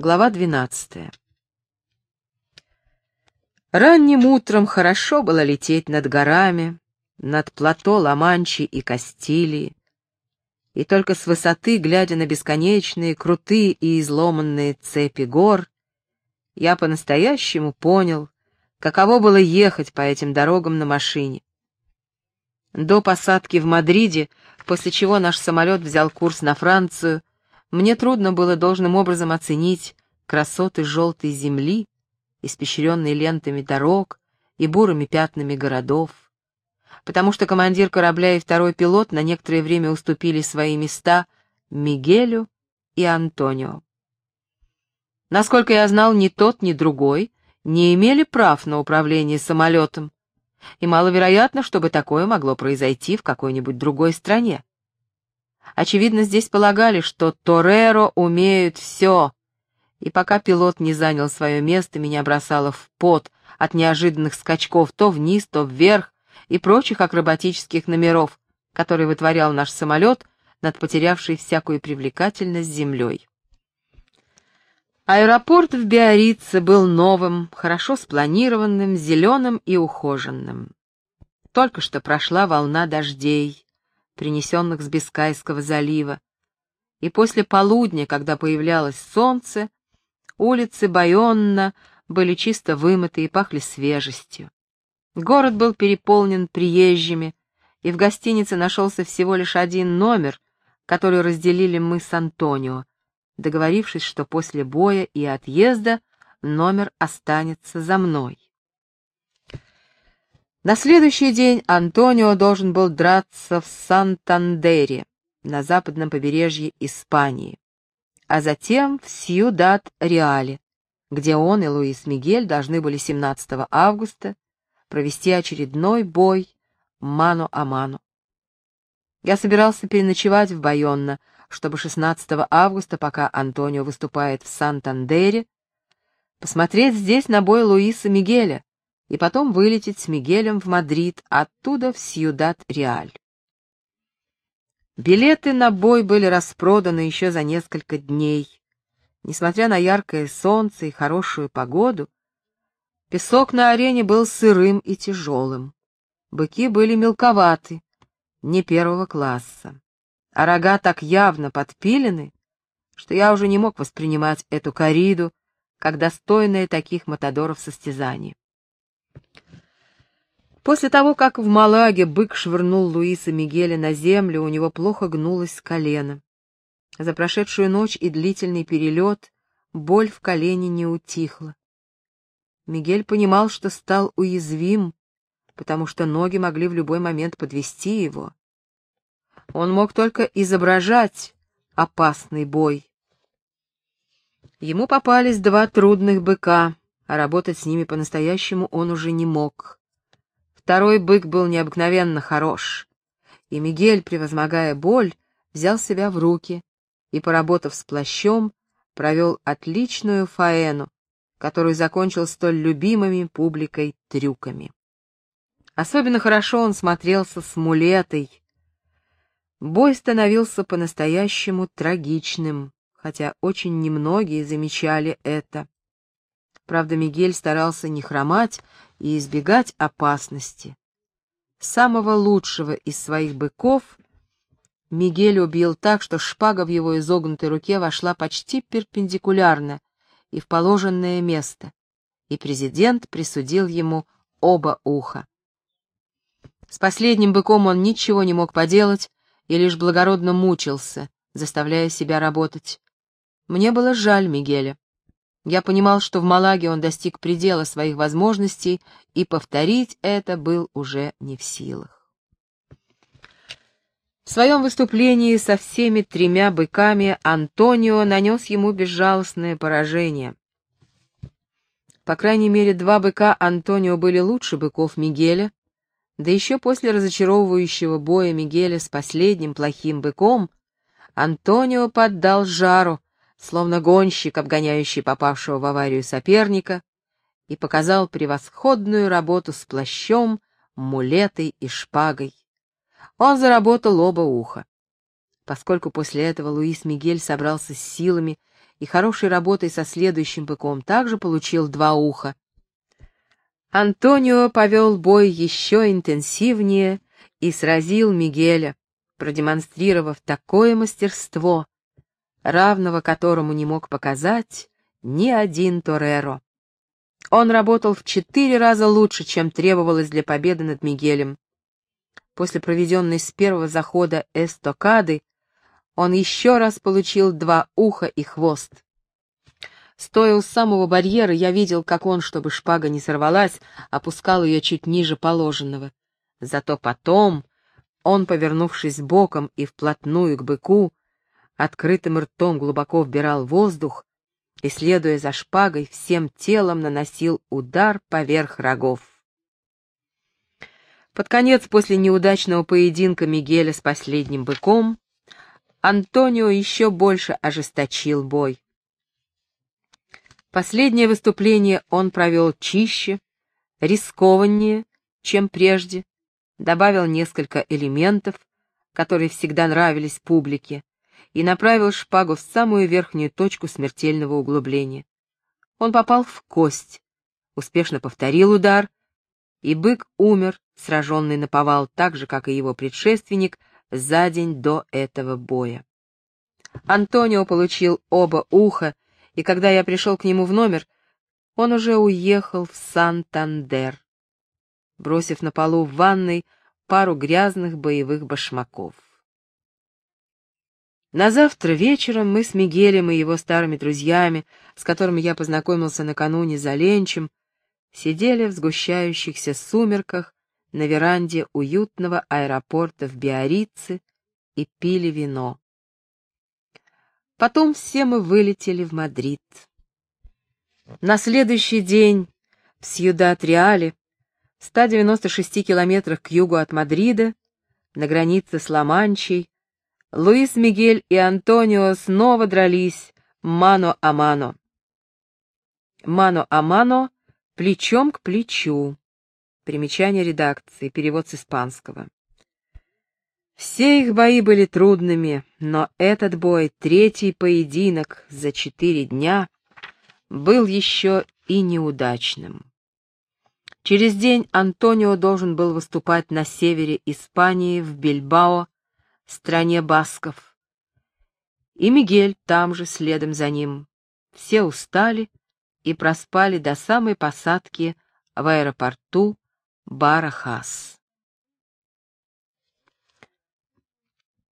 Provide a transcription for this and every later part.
Глава двенадцатая. Ранним утром хорошо было лететь над горами, над плато Ла-Манчи и Кастилии, и только с высоты, глядя на бесконечные, крутые и изломанные цепи гор, я по-настоящему понял, каково было ехать по этим дорогам на машине. До посадки в Мадриде, после чего наш самолет взял курс на Францию, мне трудно было должным образом оценить красоты желтой земли, испещренной лентами дорог и бурыми пятнами городов, потому что командир корабля и второй пилот на некоторое время уступили свои места Мигелю и Антонио. Насколько я знал, ни тот, ни другой не имели прав на управление самолетом, и маловероятно, чтобы такое могло произойти в какой-нибудь другой стране. Очевидно, здесь полагали, что Тореро умеют все, и пока пилот не занял свое место, меня бросало в пот от неожиданных скачков то вниз, то вверх и прочих акробатических номеров, которые вытворял наш самолет над потерявшей всякую привлекательность землей. Аэропорт в Биорице был новым, хорошо спланированным, зеленым и ухоженным. Только что прошла волна дождей, принесенных с Бискайского залива, и после полудня, когда появлялось солнце, улицы Байонна были чисто вымыты и пахли свежестью. Город был переполнен приезжими, и в гостинице нашелся всего лишь один номер, который разделили мы с Антонио, договорившись, что после боя и отъезда номер останется за мной. На следующий день Антонио должен был драться в Сантандере, на западном побережье Испании, а затем в Сьюдад-Реале, где он и Луис Мигель должны были 17 августа провести очередной бой ману-а-ману. Я собирался переночевать в Байонно, чтобы 16 августа, пока Антонио выступает в Сантандере, посмотреть здесь на бой Луиса Мигеля, и потом вылететь с Мигелем в Мадрид, оттуда в Сьюдад-Реаль. Билеты на бой были распроданы еще за несколько дней. Несмотря на яркое солнце и хорошую погоду, песок на арене был сырым и тяжелым. Быки были мелковаты, не первого класса, а рога так явно подпилены, что я уже не мог воспринимать эту кориду как достойное таких матадоров состязание. После того, как в Малаге бык швырнул Луиса Мигеля на землю, у него плохо гнулось колено. За прошедшую ночь и длительный перелет боль в колене не утихла. Мигель понимал, что стал уязвим, потому что ноги могли в любой момент подвести его. Он мог только изображать опасный бой. Ему попались два трудных быка, а работать с ними по-настоящему он уже не мог. Второй бык был необыкновенно хорош, и Мигель, превозмогая боль, взял себя в руки и, поработав с плащом, провел отличную фаэну, которую закончил столь любимыми публикой трюками. Особенно хорошо он смотрелся с мулетой. Бой становился по-настоящему трагичным, хотя очень немногие замечали это. Правда, Мигель старался не хромать и избегать опасности. Самого лучшего из своих быков Мигель убил так, что шпага в его изогнутой руке вошла почти перпендикулярно и в положенное место, и президент присудил ему оба уха. С последним быком он ничего не мог поделать и лишь благородно мучился, заставляя себя работать. Мне было жаль Мигеля. Я понимал, что в Малаге он достиг предела своих возможностей, и повторить это был уже не в силах. В своем выступлении со всеми тремя быками Антонио нанес ему безжалостное поражение. По крайней мере, два быка Антонио были лучше быков Мигеля, да еще после разочаровывающего боя Мигеля с последним плохим быком Антонио поддал жару, словно гонщик, обгоняющий попавшего в аварию соперника, и показал превосходную работу с плащом, мулетой и шпагой. Он заработал оба уха. Поскольку после этого Луис Мигель собрался с силами и хорошей работой со следующим быком также получил два уха. Антонио повел бой еще интенсивнее и сразил Мигеля, продемонстрировав такое мастерство, равного которому не мог показать ни один Тореро. Он работал в четыре раза лучше, чем требовалось для победы над Мигелем. После проведенной с первого захода эстокады он еще раз получил два уха и хвост. Стоя у самого барьера, я видел, как он, чтобы шпага не сорвалась, опускал ее чуть ниже положенного. Зато потом он, повернувшись боком и вплотную к быку, открытым ртом глубоко вбирал воздух и, следуя за шпагой, всем телом наносил удар поверх рогов. Под конец, после неудачного поединка Мигеля с последним быком, Антонио еще больше ожесточил бой. Последнее выступление он провел чище, рискованнее, чем прежде, добавил несколько элементов, которые всегда нравились публике, и направил шпагу в самую верхнюю точку смертельного углубления. Он попал в кость, успешно повторил удар, и бык умер, сраженный на повал, так же, как и его предшественник, за день до этого боя. Антонио получил оба уха, и когда я пришел к нему в номер, он уже уехал в Сантандер, бросив на полу в ванной пару грязных боевых башмаков. На завтра вечером мы с Мигелем и его старыми друзьями, с которыми я познакомился накануне за ленчем, сидели в сгущающихся сумерках на веранде уютного аэропорта в Биаррице и пили вино. Потом все мы вылетели в Мадрид. На следующий день в Сьюдад-Реале, в 196 километрах к югу от Мадрида, на границе с Ла-Манчей, Луис Мигель и Антонио снова дрались мано-а-мано. Мано-а-мано плечом к плечу. Примечание редакции, перевод с испанского. Все их бои были трудными, но этот бой, третий поединок за четыре дня, был еще и неудачным. Через день Антонио должен был выступать на севере Испании, в Бильбао, стране басков. И Мигель там же, следом за ним. Все устали и проспали до самой посадки в аэропорту Барахас.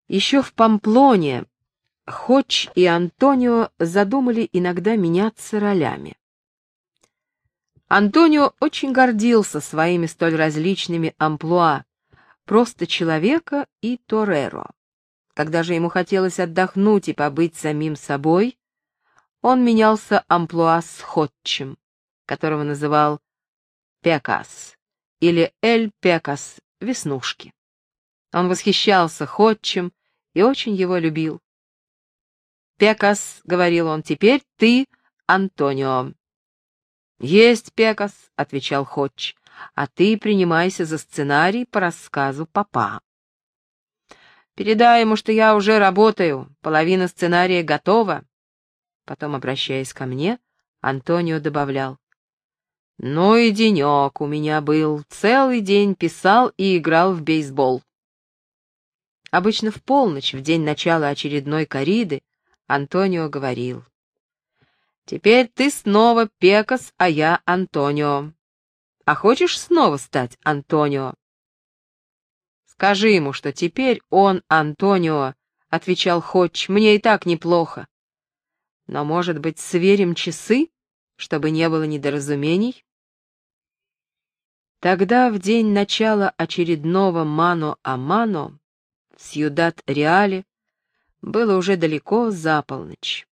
Еще в Памплоне Хоч и Антонио задумали иногда меняться ролями. Антонио очень гордился своими столь различными амплуа, просто человека и Тореро. Когда же ему хотелось отдохнуть и побыть самим собой, он менялся амплуа с Ходчем, которого называл Пекас или Эль Пекас, Веснушки. Он восхищался Ходчем и очень его любил. «Пекас», — говорил он, — «теперь ты Антонио». «Есть, Пекас», — отвечал Ходч, а ты принимайся за сценарий по рассказу папа. Передай ему, что я уже работаю, половина сценария готова. Потом, обращаясь ко мне, Антонио добавлял. Ну и денек у меня был, целый день писал и играл в бейсбол. Обычно в полночь, в день начала очередной кориды, Антонио говорил. «Теперь ты снова Пекас, а я Антонио. А хочешь снова стать Антонио? Скажи ему, что теперь он Антонио, — отвечал Ходж, — мне и так неплохо. Но, может быть, сверим часы, чтобы не было недоразумений? Тогда, в день начала очередного Мано-а-Мано, в Сьюдад-Реале, было уже далеко за полночь.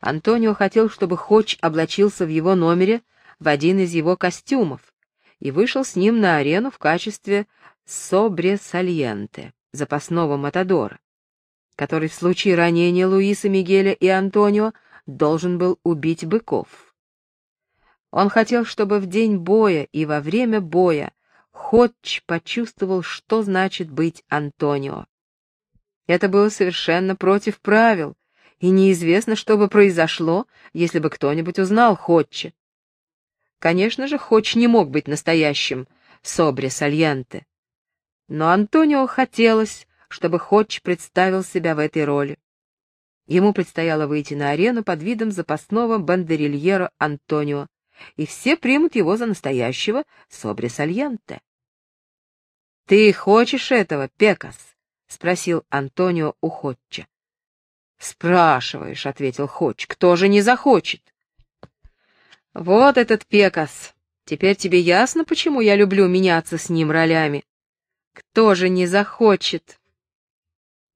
Антонио хотел, чтобы Ходж облачился в его номере в один из его костюмов и вышел с ним на арену в качестве собресальенте, запасного матадора, который в случае ранения Луиса Мигеля и Антонио должен был убить быков. Он хотел, чтобы в день боя и во время боя Ходч почувствовал, что значит быть Антонио. Это было совершенно против правил, и неизвестно, что бы произошло, если бы кто-нибудь узнал Ходча. Конечно же, Ходч не мог быть настоящим Собре Сальянте. Но Антонио хотелось, чтобы Ходч представил себя в этой роли. Ему предстояло выйти на арену под видом запасного бандерильера Антонио, и все примут его за настоящего Собре Сальянте. «Ты хочешь этого, Пекас?» — спросил Антонио у Ходча. «Спрашиваешь», — ответил Ходч, — «кто же не захочет?» «Вот этот Пекас. Теперь тебе ясно, почему я люблю меняться с ним ролями? Кто же не захочет?»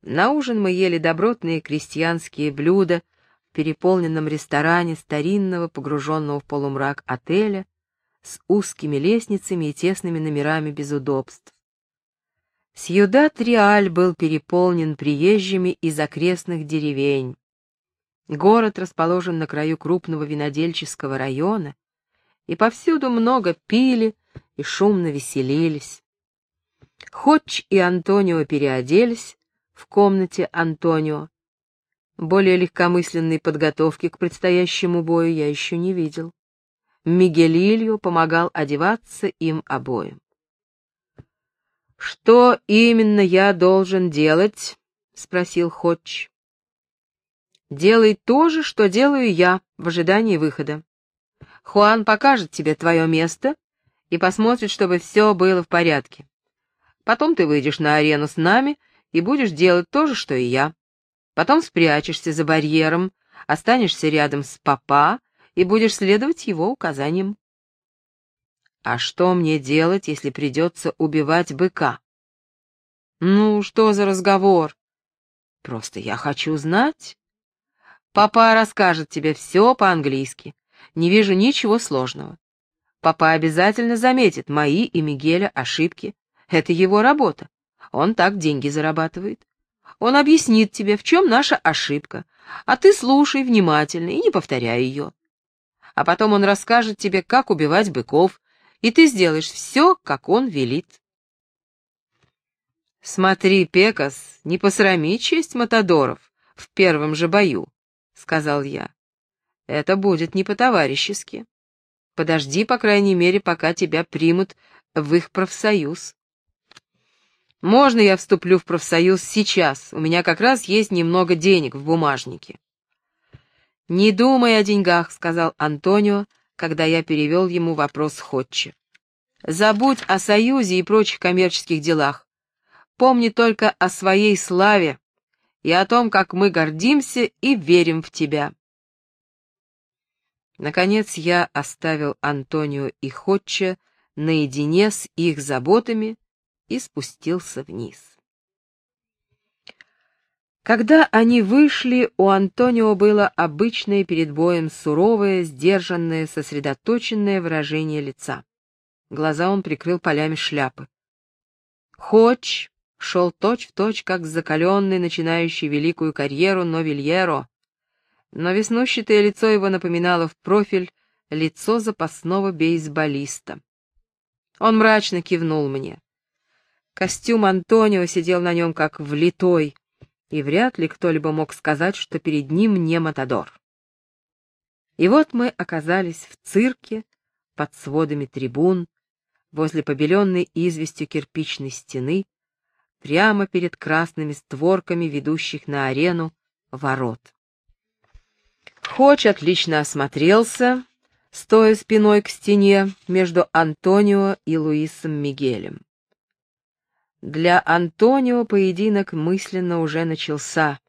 На ужин мы ели добротные крестьянские блюда в переполненном ресторане старинного, погруженного в полумрак отеля, с узкими лестницами и тесными номерами без удобств. Сьюдад-Реаль был переполнен приезжими из окрестных деревень. Город расположен на краю крупного винодельческого района, и повсюду много пили и шумно веселились. Ходч и Антонио переоделись в комнате Антонио. Более легкомысленной подготовки к предстоящему бою я еще не видел. Мигелильо помогал одеваться им обоим. «Что именно я должен делать?» — спросил Ходж. «Делай то же, что делаю я в ожидании выхода. Хуан покажет тебе твое место и посмотрит, чтобы все было в порядке. Потом ты выйдешь на арену с нами и будешь делать то же, что и я. Потом спрячешься за барьером, останешься рядом с папа и будешь следовать его указаниям. А что мне делать, если придется убивать быка? Ну, что за разговор? Просто я хочу знать. Папа расскажет тебе все по-английски. Не вижу ничего сложного. Папа обязательно заметит мои и Мигеля ошибки. Это его работа. Он так деньги зарабатывает. Он объяснит тебе, в чем наша ошибка, а ты слушай внимательно и не повторяй ее. А потом он расскажет тебе, как убивать быков, и ты сделаешь все, как он велит. «Смотри, Пекас, не посрами честь Матадоров в первом же бою», — сказал я. «Это будет не по-товарищески. Подожди, по крайней мере, пока тебя примут в их профсоюз». «Можно я вступлю в профсоюз сейчас? У меня как раз есть немного денег в бумажнике». «Не думай о деньгах», — сказал Антонио, — когда я перевел ему вопрос Ходчи. «Забудь о союзе и прочих коммерческих делах. Помни только о своей славе и о том, как мы гордимся и верим в тебя». Наконец я оставил Антонио и Ходча наедине с их заботами и спустился вниз. Когда они вышли, у Антонио было обычное перед боем суровое, сдержанное, сосредоточенное выражение лица. Глаза он прикрыл полями шляпы. Хоч шел точь-в-точь, как закаленный, начинающий великую карьеру Новильеро, но веснущатое лицо его напоминало в профиль лицо запасного бейсболиста. Он мрачно кивнул мне. Костюм Антонио сидел на нем как влитой, и вряд ли кто-либо мог сказать, что перед ним не Матадор. И вот мы оказались в цирке, под сводами трибун, возле побеленной известью кирпичной стены, прямо перед красными створками, ведущих на арену, ворот. Хоч отлично осмотрелся, стоя спиной к стене между Антонио и Луисом Мигелем. Для Антонио поединок мысленно уже начался,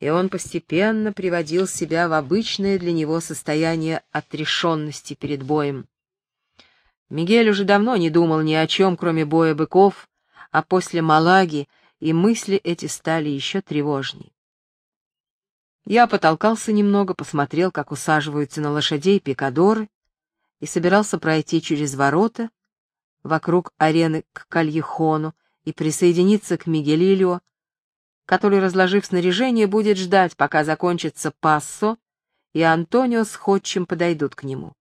и он постепенно приводил себя в обычное для него состояние отрешенности перед боем. Мигель уже давно не думал ни о чем, кроме боя быков, а после Малаги и мысли эти стали еще тревожней. Я потолкался немного, посмотрел, как усаживаются на лошадей пикадоры, и собирался пройти через ворота вокруг арены к Кальехону, и присоединиться к Мигелилио, который, разложив снаряжение, будет ждать, пока закончится пассо, и Антонио с Ходчем подойдут к нему.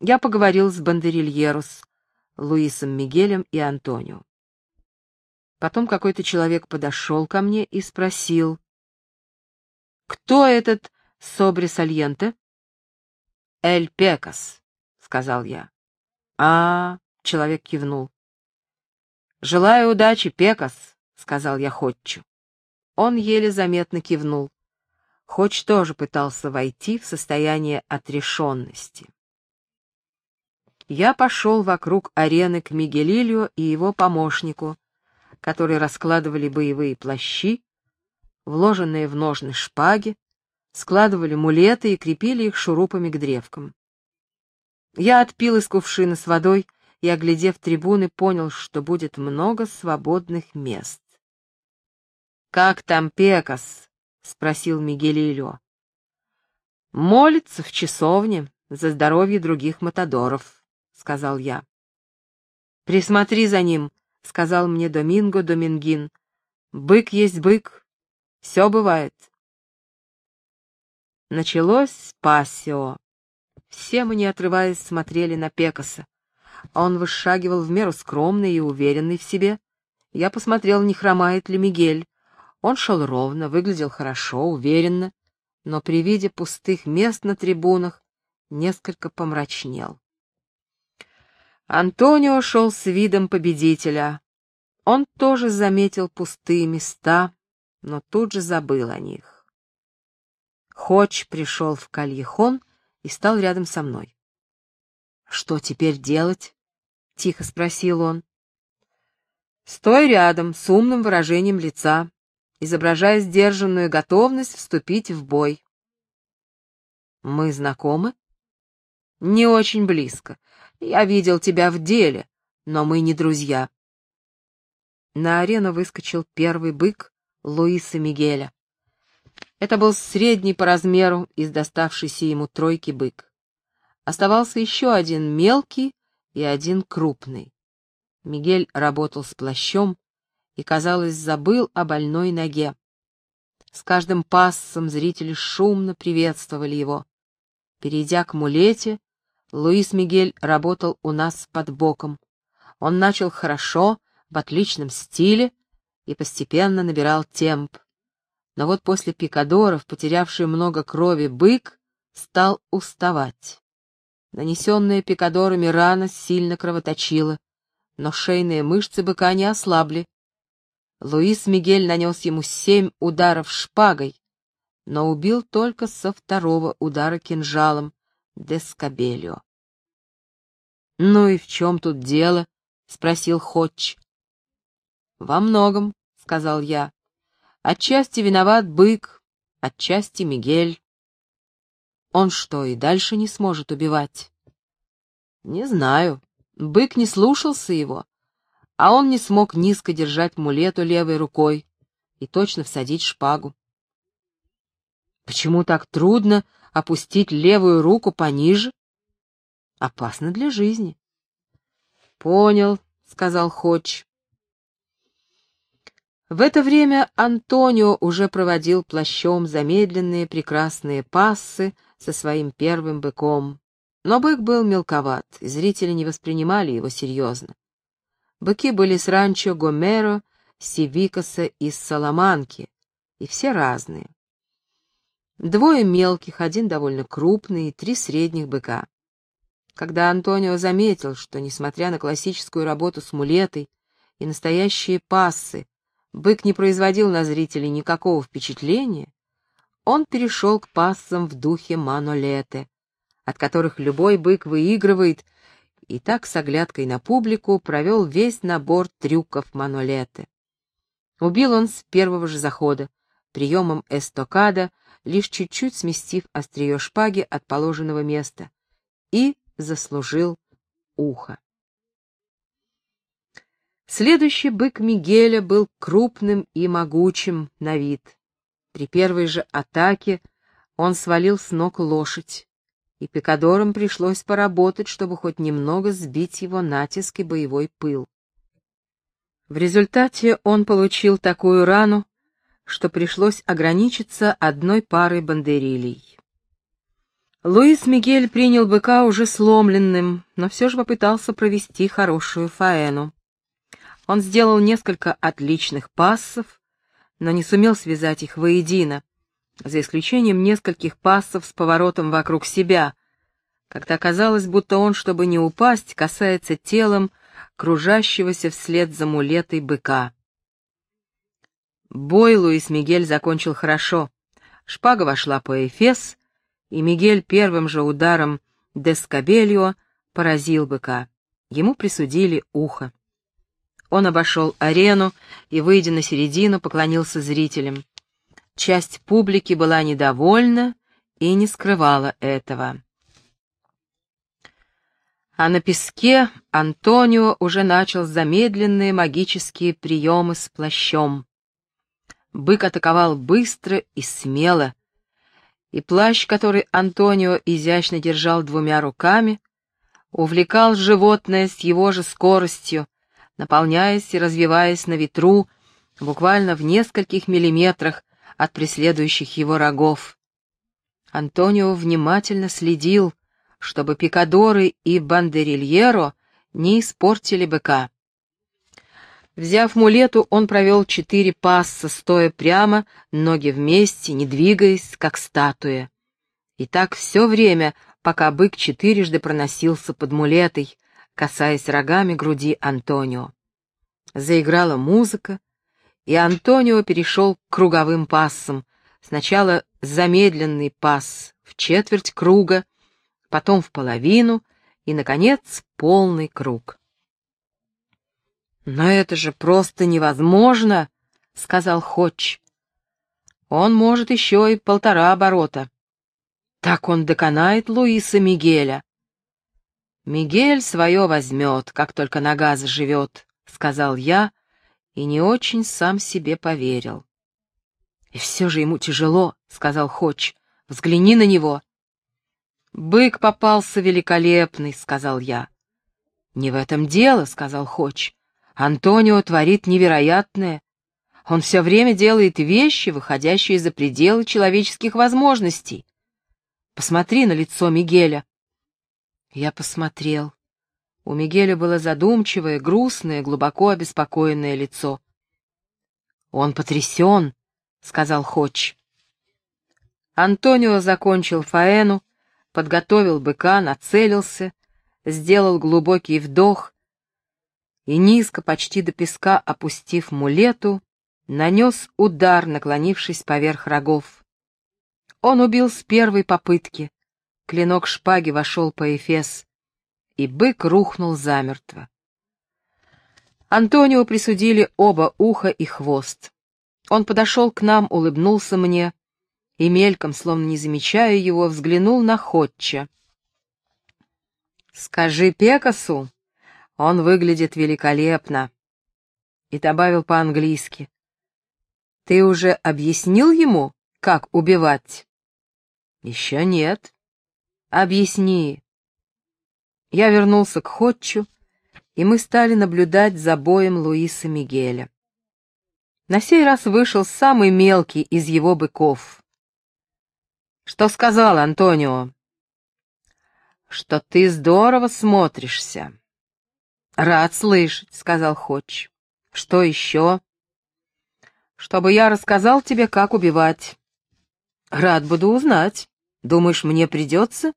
Я поговорил с Бандерильерос, Луисом Мигелем и Антонио. Потом какой-то человек подошел ко мне и спросил, Кто этот Собрисальенте? Эль Пекас, сказал я. А, человек кивнул. Желаю удачи, Пекас, сказал я Ходчу. Он еле заметно кивнул. Ходч тоже пытался войти в состояние отрешенности. Я пошел вокруг арены к Мигелилю и его помощнику, которые раскладывали боевые плащи, вложенные в ножны шпаги, складывали мулеты и крепили их шурупами к древкам. Я отпил из кувшина с водой и, оглядев трибуны, понял, что будет много свободных мест. «Как там Пекас?» — спросил Мигелилио. «Молится в часовне за здоровье других матадоров», — сказал я. «Присмотри за ним», — сказал мне Доминго Домингин. «Бык есть бык, все бывает. Началось пассио. Все мы, не отрываясь, смотрели на Пекаса. Он вышагивал в меру скромный и уверенный в себе. Я посмотрел, не хромает ли Мигель. Он шел ровно, выглядел хорошо, уверенно, но при виде пустых мест на трибунах несколько помрачнел. Антонио шел с видом победителя. Он тоже заметил пустые места, но тут же забыл о них. Хоч пришел в кальехон и стал рядом со мной. «Что теперь делать?» — тихо спросил он. «Стой рядом с умным выражением лица, изображая сдержанную готовность вступить в бой». «Мы знакомы?» «Не очень близко. Я видел тебя в деле, но мы не друзья». На арену выскочил первый бык, Луиса Мигеля. Это был средний по размеру из доставшейся ему тройки бык. Оставался еще один мелкий и один крупный. Мигель работал с плащом и, казалось, забыл о больной ноге. С каждым пассом зрители шумно приветствовали его. Перейдя к мулете, Луис Мигель работал у нас под боком. Он начал хорошо, в отличном стиле, и постепенно набирал темп. Но вот после пикадоров, потерявший много крови бык, стал уставать. Нанесенная пикадорами рана сильно кровоточила, но шейные мышцы быка не ослабли. Луис Мигель нанес ему семь ударов шпагой, но убил только со второго удара кинжалом Дескабелио. «Ну и в чем тут дело?» — спросил Ходж. «Во многом», — сказал я. «Отчасти виноват бык, отчасти Мигель. Он что, и дальше не сможет убивать?» «Не знаю. Бык не слушался его, а он не смог низко держать мулету левой рукой и точно всадить шпагу. Почему так трудно опустить левую руку пониже? Опасно для жизни. Понял, сказал Ходж. В это время Антонио уже проводил плащом замедленные прекрасные пассы со своим первым быком. Но бык был мелковат, и зрители не воспринимали его серьезно. Быки были с ранчо Гомеро, Севикаса и Саламанки, и все разные. Двое мелких, один довольно крупный три средних быка. Когда Антонио заметил, что, несмотря на классическую работу с мулетой и настоящие пассы, бык не производил на зрителей никакого впечатления, он перешел к пассам в духе манолете, от которых любой бык выигрывает, и так с оглядкой на публику провел весь набор трюков манолете. Убил он с первого же захода, приемом эстокада, лишь чуть-чуть сместив острие шпаги от положенного места, и заслужил ухо. Следующий бык Мигеля был крупным и могучим на вид. При первой же атаке он свалил с ног лошадь, и пикадорам пришлось поработать, чтобы хоть немного сбить его натиск и боевой пыл. В результате он получил такую рану, что пришлось ограничиться одной парой бандерилей. Луис Мигель принял быка уже сломленным, но все же попытался провести хорошую фаэну. Он сделал несколько отличных пассов, но не сумел связать их воедино, за исключением нескольких пассов с поворотом вокруг себя, когда казалось, будто он, чтобы не упасть, касается телом кружащегося вслед за мулетой быка. Бой Луис Мигель закончил хорошо. Шпага вошла по Эфес, и Мигель первым же ударом Дескабельо поразил быка. Ему присудили ухо. Он обошел арену и, выйдя на середину, поклонился зрителям. Часть публики была недовольна и не скрывала этого. А на песке Антонио уже начал замедленные магические приемы с плащом. Бык атаковал быстро и смело, и плащ, который Антонио изящно держал двумя руками, увлекал животное с его же скоростью, наполняясь и развиваясь на ветру буквально в нескольких миллиметрах от преследующих его рогов. Антонио внимательно следил, чтобы пикадоры и бандерильеро не испортили быка. Взяв мулету, он провел четыре пасса, стоя прямо, ноги вместе, не двигаясь, как статуя. И так все время, пока бык четырежды проносился под мулетой, касаясь рогами груди Антонио. Заиграла музыка, и Антонио перешел к круговым пассам. Сначала замедленный пасс в четверть круга, потом в половину и, наконец, полный круг. «Но это же просто невозможно!» — сказал Ходж. «Он может еще и полтора оборота. Так он доконает Луиса Мигеля». «Мигель свое возьмет, как только нога заживет», — сказал я, и не очень сам себе поверил. «И все же ему тяжело», — сказал Ходж. «Взгляни на него». «Бык попался великолепный», — сказал я. «Не в этом дело», — сказал Хоч. «Антонио творит невероятное. Он все время делает вещи, выходящие за пределы человеческих возможностей. Посмотри на лицо Мигеля». Я посмотрел. У Мигеля было задумчивое, грустное, глубоко обеспокоенное лицо. «Он потрясен», — сказал Хоч. Антонио закончил фаэну, подготовил быка, нацелился, сделал глубокий вдох и, низко, почти до песка опустив мулету, нанес удар, наклонившись поверх рогов. Он убил с первой попытки. Клинок шпаги вошел по эфес, и бык рухнул замертво. Антонио присудили оба уха и хвост. Он подошел к нам, улыбнулся мне — и мельком, словно не замечая его, взглянул на Ходча. «Скажи Пекасу, он выглядит великолепно», и добавил по-английски. «Ты уже объяснил ему, как убивать?» «Еще нет». «Объясни». Я вернулся к Ходчу, и мы стали наблюдать за боем Луиса Мигеля. На сей раз вышел самый мелкий из его быков. Что сказал Антонио? Что ты здорово смотришься. Рад слышать, сказал Ходж. Что еще? Чтобы я рассказал тебе, как убивать. Рад буду узнать. Думаешь, мне придется?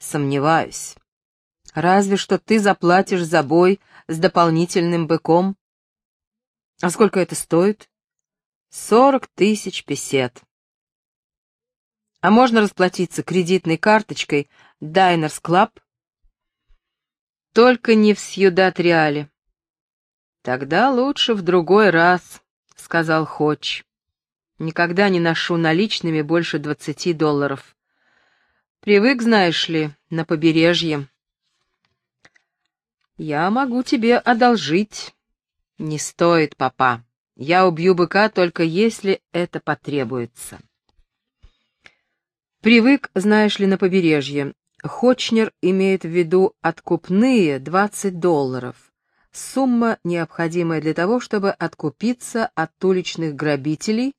Сомневаюсь. Разве что ты заплатишь за бой с дополнительным быком. А сколько это стоит? Сорок тысяч песет. А можно расплатиться кредитной карточкой Diners Club? Только не в Сьюдат-Реале. Тогда лучше в другой раз, сказал Ходж. Никогда не ношу наличными больше двадцати долларов. Привык, знаешь ли, на побережье. Я могу тебе одолжить. Не стоит, папа. Я убью быка только если это потребуется. Привык, знаешь ли, на побережье. Хочнер имеет в виду откупные 20 долларов. Сумма, необходимая для того, чтобы откупиться от уличных грабителей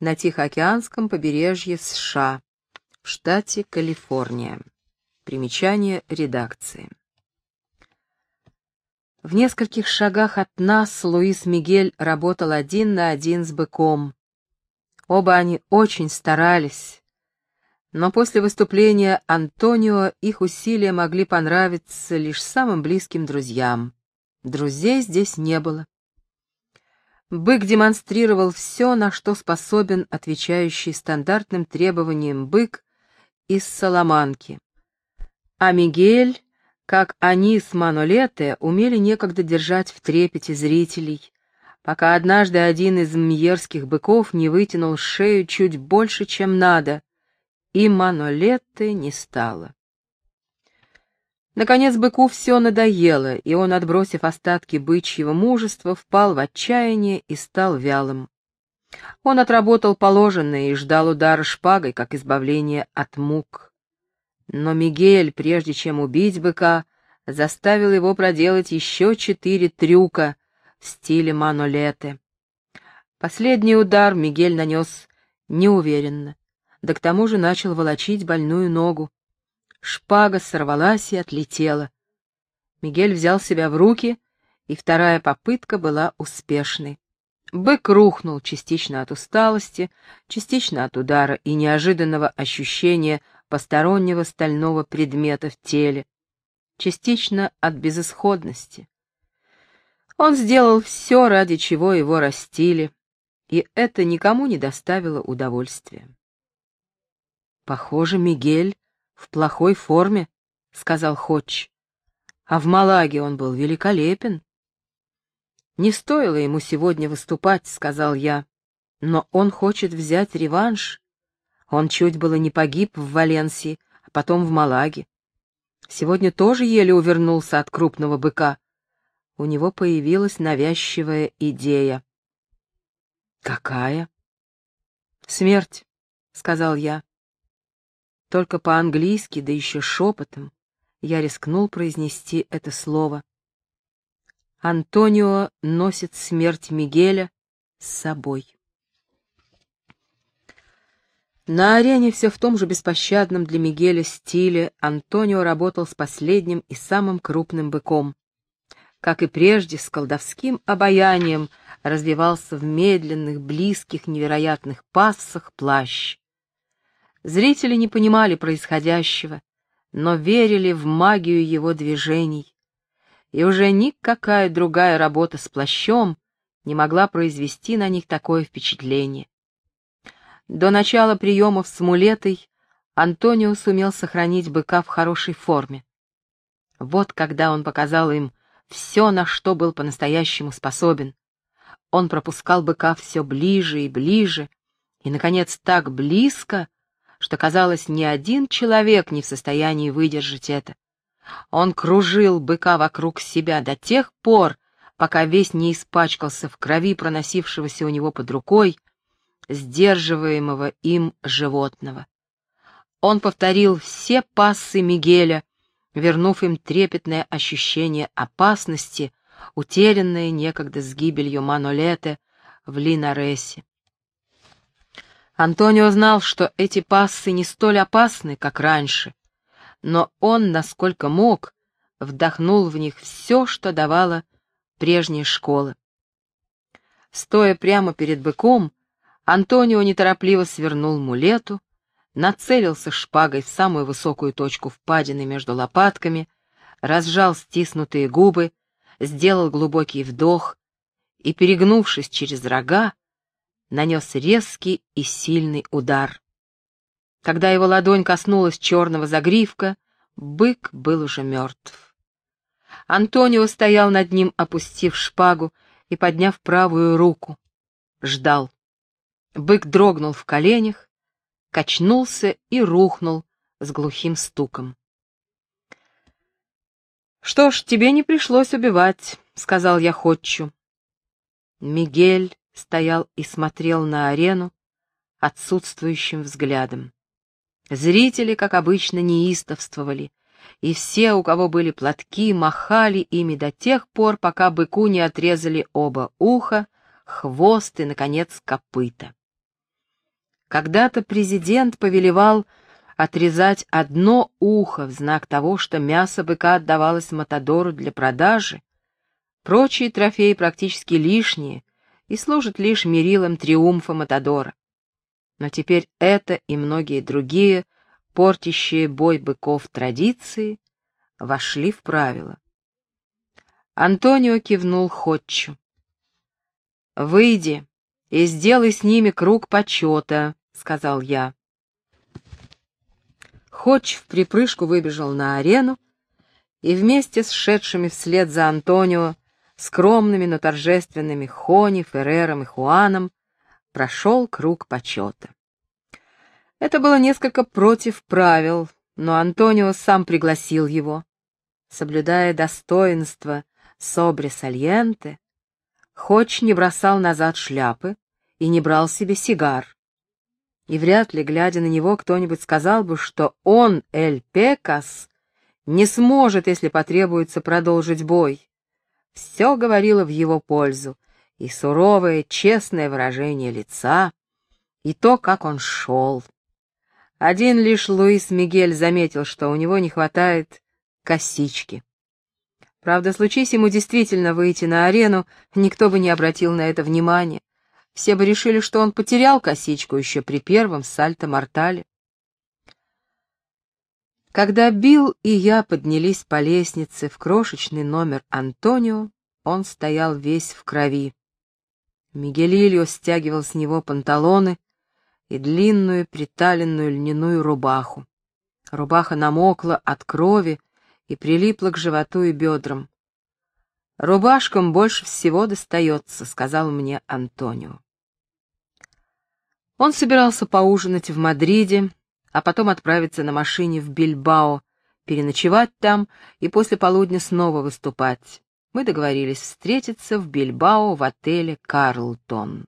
на Тихоокеанском побережье США, в штате Калифорния. Примечание редакции. В нескольких шагах от нас Луис Мигель работал один на один с быком. Оба они очень старались, но после выступления Антонио их усилия могли понравиться лишь самым близким друзьям. Друзей здесь не было. Бык демонстрировал все, на что способен отвечающий стандартным требованиям бык из Саламанки. А Мигель, как они с Манолете, умели некогда держать в трепете зрителей, пока однажды один из мьерских быков не вытянул шею чуть больше, чем надо, и Манолетты не стало. Наконец быку все надоело, и он, отбросив остатки бычьего мужества, впал в отчаяние и стал вялым. Он отработал положенное и ждал удара шпагой, как избавление от мук. Но Мигель, прежде чем убить быка, заставил его проделать еще четыре трюка в стиле манолеты. Последний удар Мигель нанес неуверенно, да к тому же начал волочить больную ногу. Шпага сорвалась и отлетела. Мигель взял себя в руки, и вторая попытка была успешной. Бык рухнул частично от усталости, частично от удара и неожиданного ощущения постороннего стального предмета в теле, частично от безысходности. Он сделал все, ради чего его растили, и это никому не доставило удовольствия. Похоже, Мигель в плохой форме, — сказал Ходж. А в Малаге он был великолепен. Не стоило ему сегодня выступать, — сказал я, — но он хочет взять реванш. Он чуть было не погиб в Валенсии, а потом в Малаге. Сегодня тоже еле увернулся от крупного быка. У него появилась навязчивая идея. «Какая?» «Смерть», — сказал я. Только по-английски, да еще шепотом, я рискнул произнести это слово. Антонио носит смерть Мигеля с собой. На арене все в том же беспощадном для Мигеля стиле Антонио работал с последним и самым крупным быком. Как и прежде, с колдовским обаянием развивался в медленных, близких, невероятных пассах плащ. Зрители не понимали происходящего, но верили в магию его движений. И уже никакая другая работа с плащом не могла произвести на них такое впечатление. До начала приемов с мулетой Антонио сумел сохранить быка в хорошей форме. Вот когда он показал им все, на что был по-настоящему способен. Он пропускал быка все ближе и ближе, и, наконец, так близко, что, казалось, ни один человек не в состоянии выдержать это. Он кружил быка вокруг себя до тех пор, пока весь не испачкался в крови проносившегося у него под рукой, сдерживаемого им животного. Он повторил все пассы Мигеля, вернув им трепетное ощущение опасности, утерянное некогда с гибелью Манолете в Линаресе. Антонио знал, что эти пассы не столь опасны, как раньше, но он, насколько мог, вдохнул в них все, что давала прежняя школа. Стоя прямо перед быком, Антонио неторопливо свернул мулету, нацелился шпагой в самую высокую точку впадины между лопатками, разжал стиснутые губы, сделал глубокий вдох и, перегнувшись через рога, нанес резкий и сильный удар. Когда его ладонь коснулась черного загривка, бык был уже мертв. Антонио стоял над ним, опустив шпагу и подняв правую руку. Ждал. Бык дрогнул в коленях, качнулся и рухнул с глухим стуком. «Что ж, тебе не пришлось убивать», — сказал я Ходчу. Мигель стоял и смотрел на арену отсутствующим взглядом. Зрители, как обычно, неистовствовали, и все, у кого были платки, махали ими до тех пор, пока быку не отрезали оба уха, хвост и, наконец, копыта. Когда-то президент повелевал отрезать одно ухо в знак того, что мясо быка отдавалось Матадору для продажи. Прочие трофеи практически лишние, и служит лишь мерилом триумфа Матадора. Но теперь это и многие другие, портящие бой быков традиции, вошли в правила. Антонио кивнул Ходчу. «Выйди и сделай с ними круг почета», — сказал я. Ходч в припрыжку выбежал на арену и вместе с шедшими вслед за Антонио, скромными, но торжественными Хони, Феррером и Хуаном, прошел круг почета. Это было несколько против правил, но Антонио сам пригласил его. Соблюдая достоинство собре сальенте, Хоч не бросал назад шляпы и не брал себе сигар. И вряд ли, глядя на него, кто-нибудь сказал бы, что он, Эль Пекас, не сможет, если потребуется, продолжить бой. Все говорило в его пользу, и суровое, честное выражение лица, и то, как он шел. Один лишь Луис Мигель заметил, что у него не хватает косички. Правда, случись ему действительно выйти на арену, никто бы не обратил на это внимания. Все бы решили, что он потерял косичку еще при первом сальто-мортале. Когда Билл и я поднялись по лестнице в крошечный номер Антонио, он стоял весь в крови. Мигелильо стягивал с него панталоны и длинную приталенную льняную рубаху. Рубаха намокла от крови и прилипла к животу и бедрам. «Рубашкам больше всего достается», — сказал мне Антонио. Он собирался поужинать в Мадриде, а потом отправиться на машине в Бильбао, переночевать там и после полудня снова выступать. Мы договорились встретиться в Бильбао в отеле «Карлтон».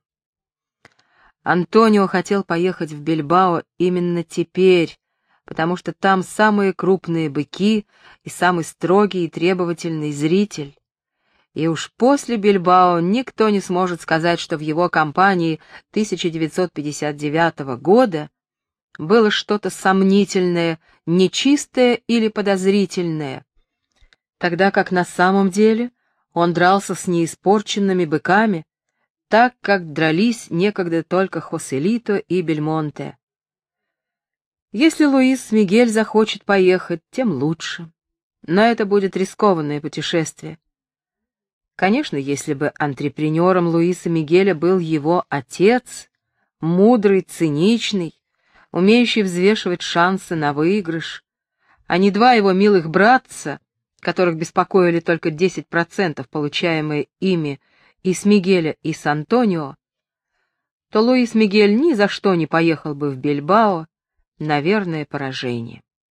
Антонио хотел поехать в Бильбао именно теперь, потому что там самые крупные быки и самый строгий и требовательный зритель. И уж после Бильбао никто не сможет сказать, что в его компании 1959 года было что-то сомнительное, нечистое или подозрительное, тогда как на самом деле он дрался с неиспорченными быками, так как дрались некогда только Хоселито и Бельмонте. Если Луис Мигель захочет поехать, тем лучше. Но это будет рискованное путешествие. Конечно, если бы антрепренером Луиса Мигеля был его отец, мудрый, циничный, умеющий взвешивать шансы на выигрыш, а не два его милых братца, которых беспокоили только 10% получаемые ими и с Мигеля, и с Антонио, то Луис Мигель ни за что не поехал бы в Бильбао на верное поражение.